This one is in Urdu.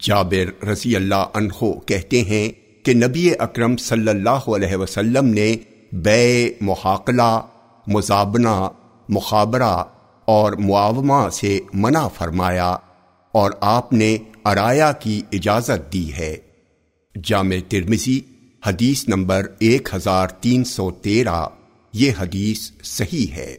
جابر رضی اللہ عنہ کہتے ہیں کہ نبی اکرم صلی اللہ علیہ وسلم نے بے محاقلہ مزابنہ مخابرہ اور معاومہ سے منع فرمایا اور آپ نے ارایا کی اجازت دی ہے۔ جامع ترمزی حدیث نمبر ایک ہزار تین سو تیرہ، یہ حدیث صحیح ہے۔